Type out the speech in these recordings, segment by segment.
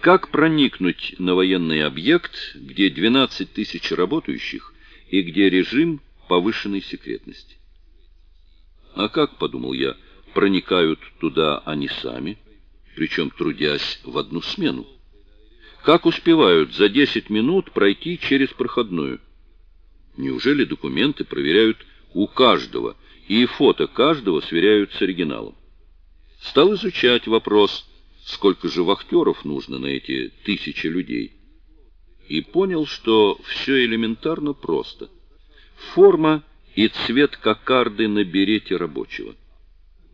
Как проникнуть на военный объект, где 12 тысяч работающих и где режим повышенной секретности? А как, подумал я, проникают туда они сами, причем трудясь в одну смену? Как успевают за 10 минут пройти через проходную? Неужели документы проверяют у каждого, и фото каждого сверяют с оригиналом? Стал изучать вопрос сколько же вахтеров нужно на эти тысячи людей. И понял, что все элементарно просто. Форма и цвет кокарды на берете рабочего.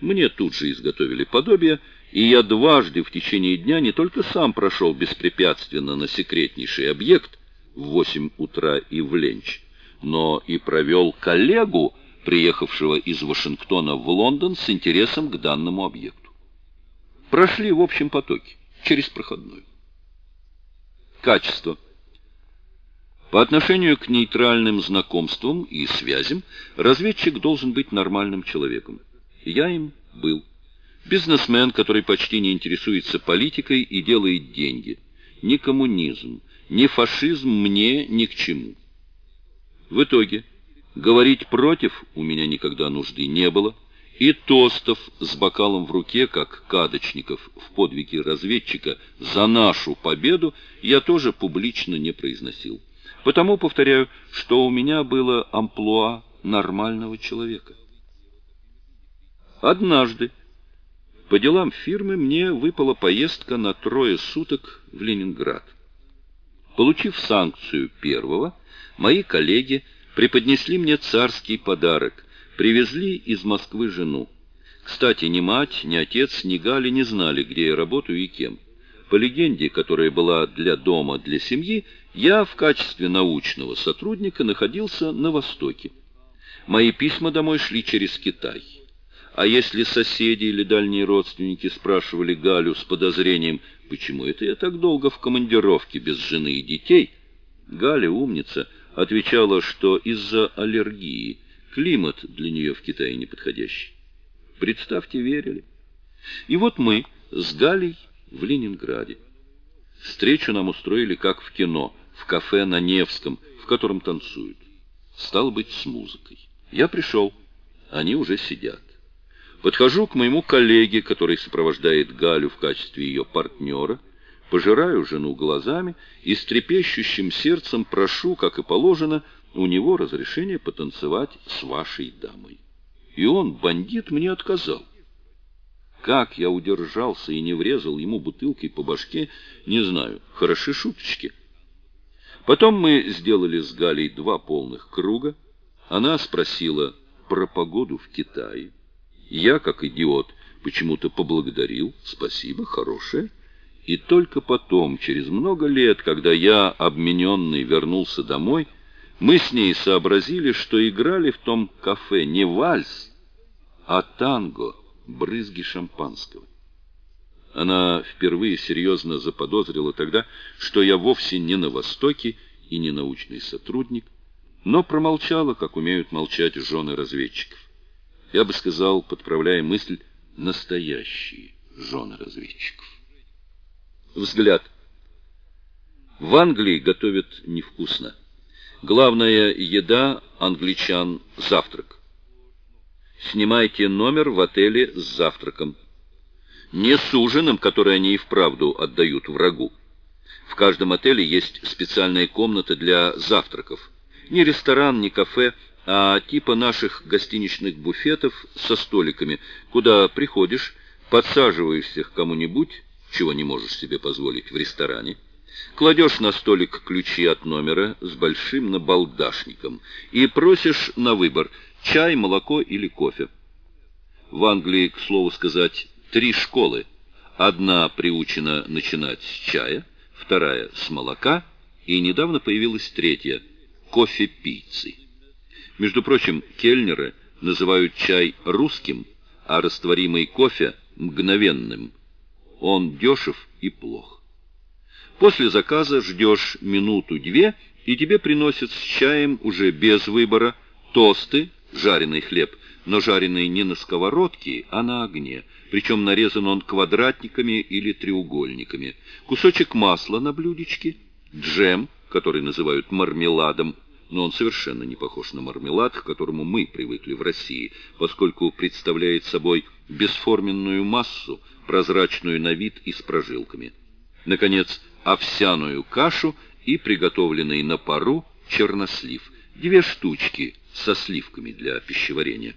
Мне тут же изготовили подобие, и я дважды в течение дня не только сам прошел беспрепятственно на секретнейший объект в 8 утра и в ленч, но и провел коллегу, приехавшего из Вашингтона в Лондон с интересом к данному объекту прошли в общем потоке, через проходную. Качество. По отношению к нейтральным знакомствам и связям разведчик должен быть нормальным человеком. Я им был. Бизнесмен, который почти не интересуется политикой и делает деньги. Ни коммунизм, ни фашизм мне ни к чему. В итоге говорить против у меня никогда нужды не было и тостов с бокалом в руке, как Кадочников в подвиге разведчика за нашу победу, я тоже публично не произносил. Потому повторяю, что у меня было амплуа нормального человека. Однажды по делам фирмы мне выпала поездка на трое суток в Ленинград. Получив санкцию первого, мои коллеги преподнесли мне царский подарок Привезли из Москвы жену. Кстати, ни мать, ни отец, ни Галя не знали, где я работаю и кем. По легенде, которая была для дома, для семьи, я в качестве научного сотрудника находился на Востоке. Мои письма домой шли через Китай. А если соседи или дальние родственники спрашивали Галю с подозрением, почему это я так долго в командировке без жены и детей, Галя, умница, отвечала, что из-за аллергии – Климат для нее в Китае неподходящий. Представьте, верили. И вот мы с Галей в Ленинграде. Встречу нам устроили как в кино, в кафе на Невском, в котором танцуют. Стал быть, с музыкой. Я пришел. Они уже сидят. Подхожу к моему коллеге, который сопровождает Галю в качестве ее партнера, пожираю жену глазами и с трепещущим сердцем прошу, как и положено, у него разрешение потанцевать с вашей дамой. И он, бандит, мне отказал. Как я удержался и не врезал ему бутылкой по башке, не знаю. Хороши шуточки. Потом мы сделали с Галей два полных круга. Она спросила про погоду в Китае. Я, как идиот, почему-то поблагодарил. Спасибо, хорошее. И только потом, через много лет, когда я, обмененный, вернулся домой, мы с ней сообразили, что играли в том кафе не вальс, а танго, брызги шампанского. Она впервые серьезно заподозрила тогда, что я вовсе не на Востоке и не научный сотрудник, но промолчала, как умеют молчать жены разведчиков. Я бы сказал, подправляя мысль, настоящие жены разведчиков. Взгляд. В Англии готовят невкусно. Главная еда англичан – завтрак. Снимайте номер в отеле с завтраком. Не с ужином, который они и вправду отдают врагу. В каждом отеле есть специальная комната для завтраков. Не ресторан, не кафе, а типа наших гостиничных буфетов со столиками, куда приходишь, подсаживаешься к кому-нибудь, чего не можешь себе позволить в ресторане, Кладешь на столик ключи от номера с большим набалдашником и просишь на выбор чай, молоко или кофе. В Англии, к слову сказать, три школы. Одна приучена начинать с чая, вторая с молока, и недавно появилась третья – кофе-пиццы. Между прочим, кельнеры называют чай русским, а растворимый кофе – мгновенным. Он дешев и плох. После заказа ждешь минуту-две, и тебе приносят с чаем уже без выбора тосты, жареный хлеб, но жареный не на сковородке, а на огне, причем нарезан он квадратниками или треугольниками, кусочек масла на блюдечке, джем, который называют мармеладом, но он совершенно не похож на мармелад, к которому мы привыкли в России, поскольку представляет собой бесформенную массу, прозрачную на вид и с прожилками. Наконец, овсяную кашу и приготовленный на пару чернослив, две штучки со сливками для пищеварения.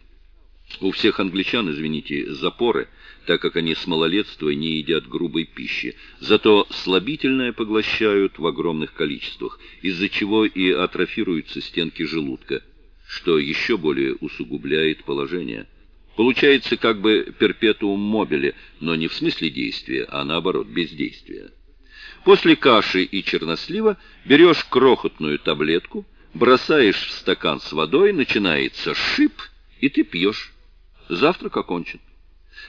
У всех англичан, извините, запоры, так как они с малолетства не едят грубой пищи, зато слабительное поглощают в огромных количествах, из-за чего и атрофируются стенки желудка, что еще более усугубляет положение. Получается как бы перпетуум мобиле, но не в смысле действия, а наоборот, бездействия. После каши и чернослива берешь крохотную таблетку, бросаешь в стакан с водой, начинается шип, и ты пьешь. Завтрак окончен.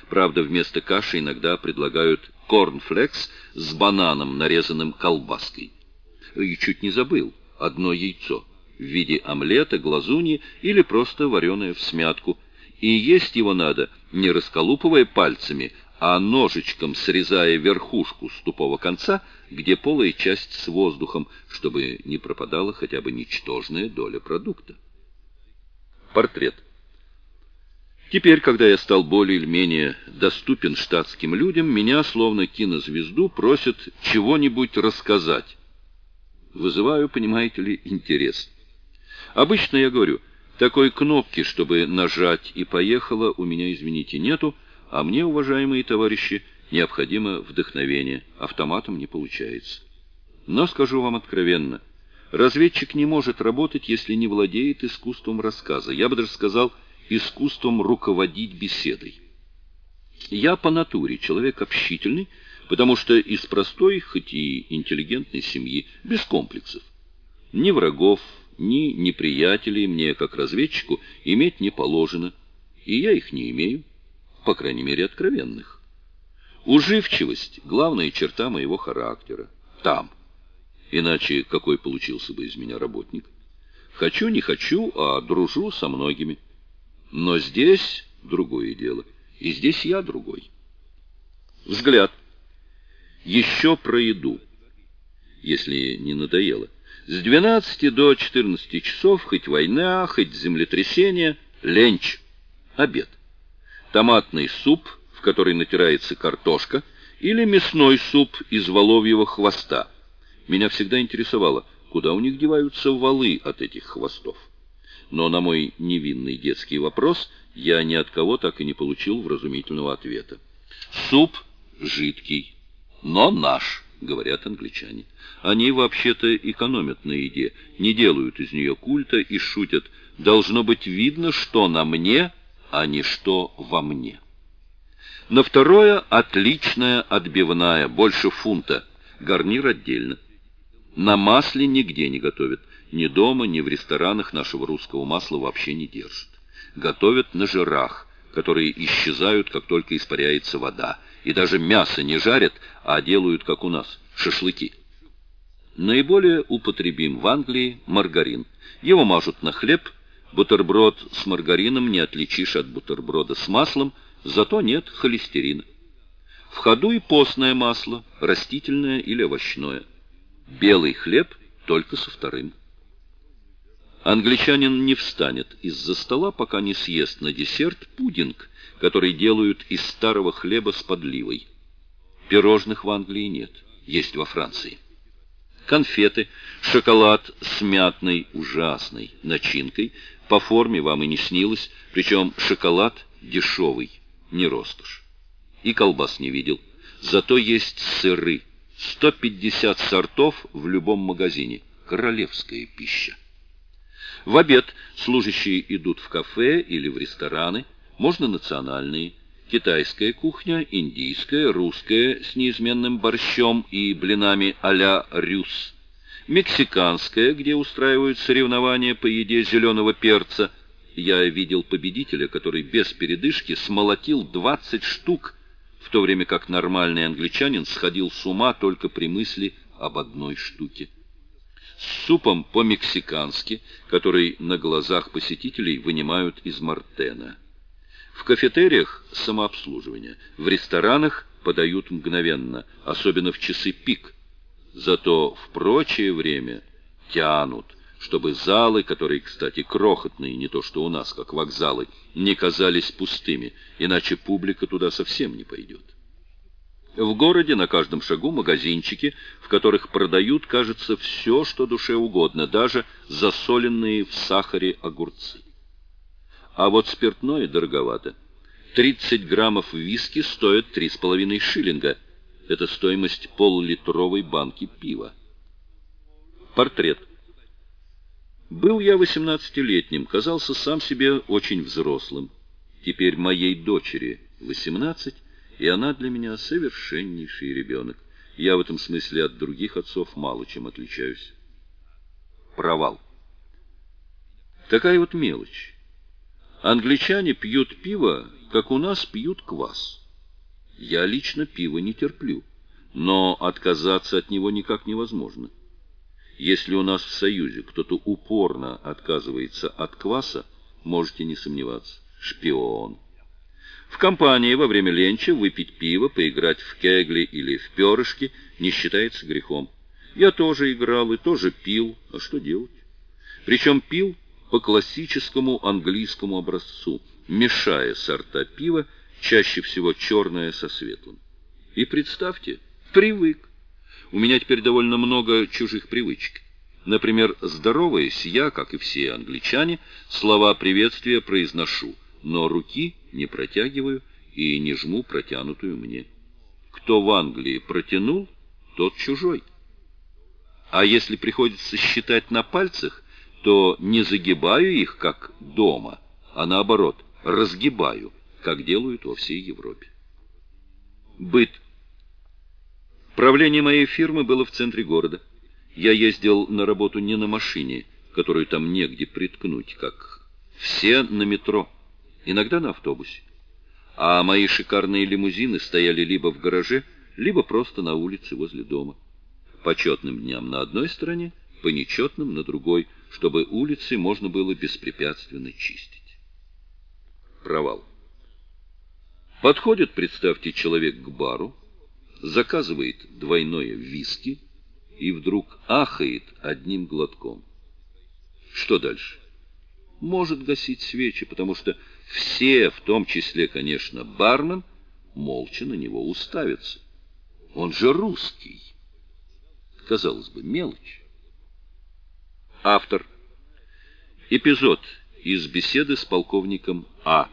Правда, вместо каши иногда предлагают корнфлекс с бананом, нарезанным колбаской. И чуть не забыл, одно яйцо в виде омлета, глазуни или просто вареное в смятку. И есть его надо, не расколупывая пальцами, а ножичком срезая верхушку с тупого конца, где полая часть с воздухом, чтобы не пропадала хотя бы ничтожная доля продукта. Портрет. Теперь, когда я стал более или менее доступен штатским людям, меня, словно кинозвезду, просят чего-нибудь рассказать. Вызываю, понимаете ли, интерес. Обычно я говорю, такой кнопки, чтобы нажать и поехало, у меня, извините, нету, а мне, уважаемые товарищи, необходимо вдохновение. Автоматом не получается. Но скажу вам откровенно, разведчик не может работать, если не владеет искусством рассказа. Я бы даже сказал, искусством руководить беседой. Я по натуре человек общительный, потому что из простой, хоть и интеллигентной семьи, без комплексов. Ни врагов, ни неприятелей мне, как разведчику, иметь не положено, и я их не имею, по крайней мере, откровенных. Уживчивость — главная черта моего характера. Там. Иначе какой получился бы из меня работник? Хочу, не хочу, а дружу со многими. Но здесь другое дело. И здесь я другой. Взгляд. Еще про еду, если не надоело. С 12 до 14 часов, хоть война, хоть землетрясение, ленч, обед. Томатный суп, в который натирается картошка, или мясной суп из воловьего хвоста. Меня всегда интересовало, куда у них деваются валы от этих хвостов но на мой невинный детский вопрос я ни от кого так и не получил вразумительного ответа. Суп жидкий, но наш, говорят англичане. Они вообще-то экономят на еде, не делают из нее культа и шутят. Должно быть видно, что на мне, а не что во мне. На второе отличная отбивная, больше фунта, гарнир отдельно. На масле нигде не готовят. Ни дома, ни в ресторанах нашего русского масла вообще не держат. Готовят на жирах, которые исчезают, как только испаряется вода. И даже мясо не жарят, а делают, как у нас, шашлыки. Наиболее употребим в Англии маргарин. Его мажут на хлеб. Бутерброд с маргарином не отличишь от бутерброда с маслом, зато нет холестерина. В ходу и постное масло, растительное или овощное. Белый хлеб только со вторым. Англичанин не встанет из-за стола, пока не съест на десерт пудинг, который делают из старого хлеба с подливой. Пирожных в Англии нет, есть во Франции. Конфеты, шоколад с мятной ужасной начинкой, по форме вам и не снилось, причем шоколад дешевый, не роскошь. И колбас не видел. Зато есть сыры. 150 сортов в любом магазине. Королевская пища. В обед служащие идут в кафе или в рестораны, можно национальные, китайская кухня, индийская, русская с неизменным борщом и блинами а-ля рюс, мексиканская, где устраивают соревнования по еде зеленого перца. Я видел победителя, который без передышки смолотил 20 штук, в то время как нормальный англичанин сходил с ума только при мысли об одной штуке с супом по-мексикански, который на глазах посетителей вынимают из мартена. В кафетериях самообслуживание, в ресторанах подают мгновенно, особенно в часы пик. Зато в прочее время тянут, чтобы залы, которые, кстати, крохотные, не то что у нас, как вокзалы, не казались пустыми, иначе публика туда совсем не пойдет. В городе на каждом шагу магазинчики, в которых продают, кажется, все, что душе угодно, даже засоленные в сахаре огурцы. А вот спиртное дороговато. 30 граммов виски стоят 3,5 шиллинга. Это стоимость поллитровой банки пива. Портрет. Был я восемнадцатилетним, казался сам себе очень взрослым. Теперь моей дочери восемнадцать, и она для меня совершеннейший ребенок. Я в этом смысле от других отцов мало чем отличаюсь. Провал. Такая вот мелочь. Англичане пьют пиво, как у нас пьют квас. Я лично пиво не терплю, но отказаться от него никак невозможно. Если у нас в Союзе кто-то упорно отказывается от кваса, можете не сомневаться, шпион. В компании во время ленча выпить пиво, поиграть в кегли или в перышки не считается грехом. Я тоже играл и тоже пил, а что делать? Причем пил по классическому английскому образцу, мешая сорта пива, чаще всего черное со светлым. И представьте, привык. У меня теперь довольно много чужих привычек. Например, здороваясь, я, как и все англичане, слова приветствия произношу, но руки не протягиваю и не жму протянутую мне. Кто в Англии протянул, тот чужой. А если приходится считать на пальцах, то не загибаю их, как дома, а наоборот, разгибаю, как делают во всей Европе. Быт. Правление моей фирмы было в центре города. Я ездил на работу не на машине, которую там негде приткнуть, как все на метро иногда на автобусе. А мои шикарные лимузины стояли либо в гараже, либо просто на улице возле дома. По четным дням на одной стороне, по нечетным на другой, чтобы улицы можно было беспрепятственно чистить. Провал. Подходит, представьте, человек к бару, заказывает двойное виски и вдруг ахает одним глотком. Что дальше? Может гасить свечи, потому что все, в том числе, конечно, бармен, молча на него уставятся. Он же русский. Казалось бы, мелочь. Автор. Эпизод из беседы с полковником А.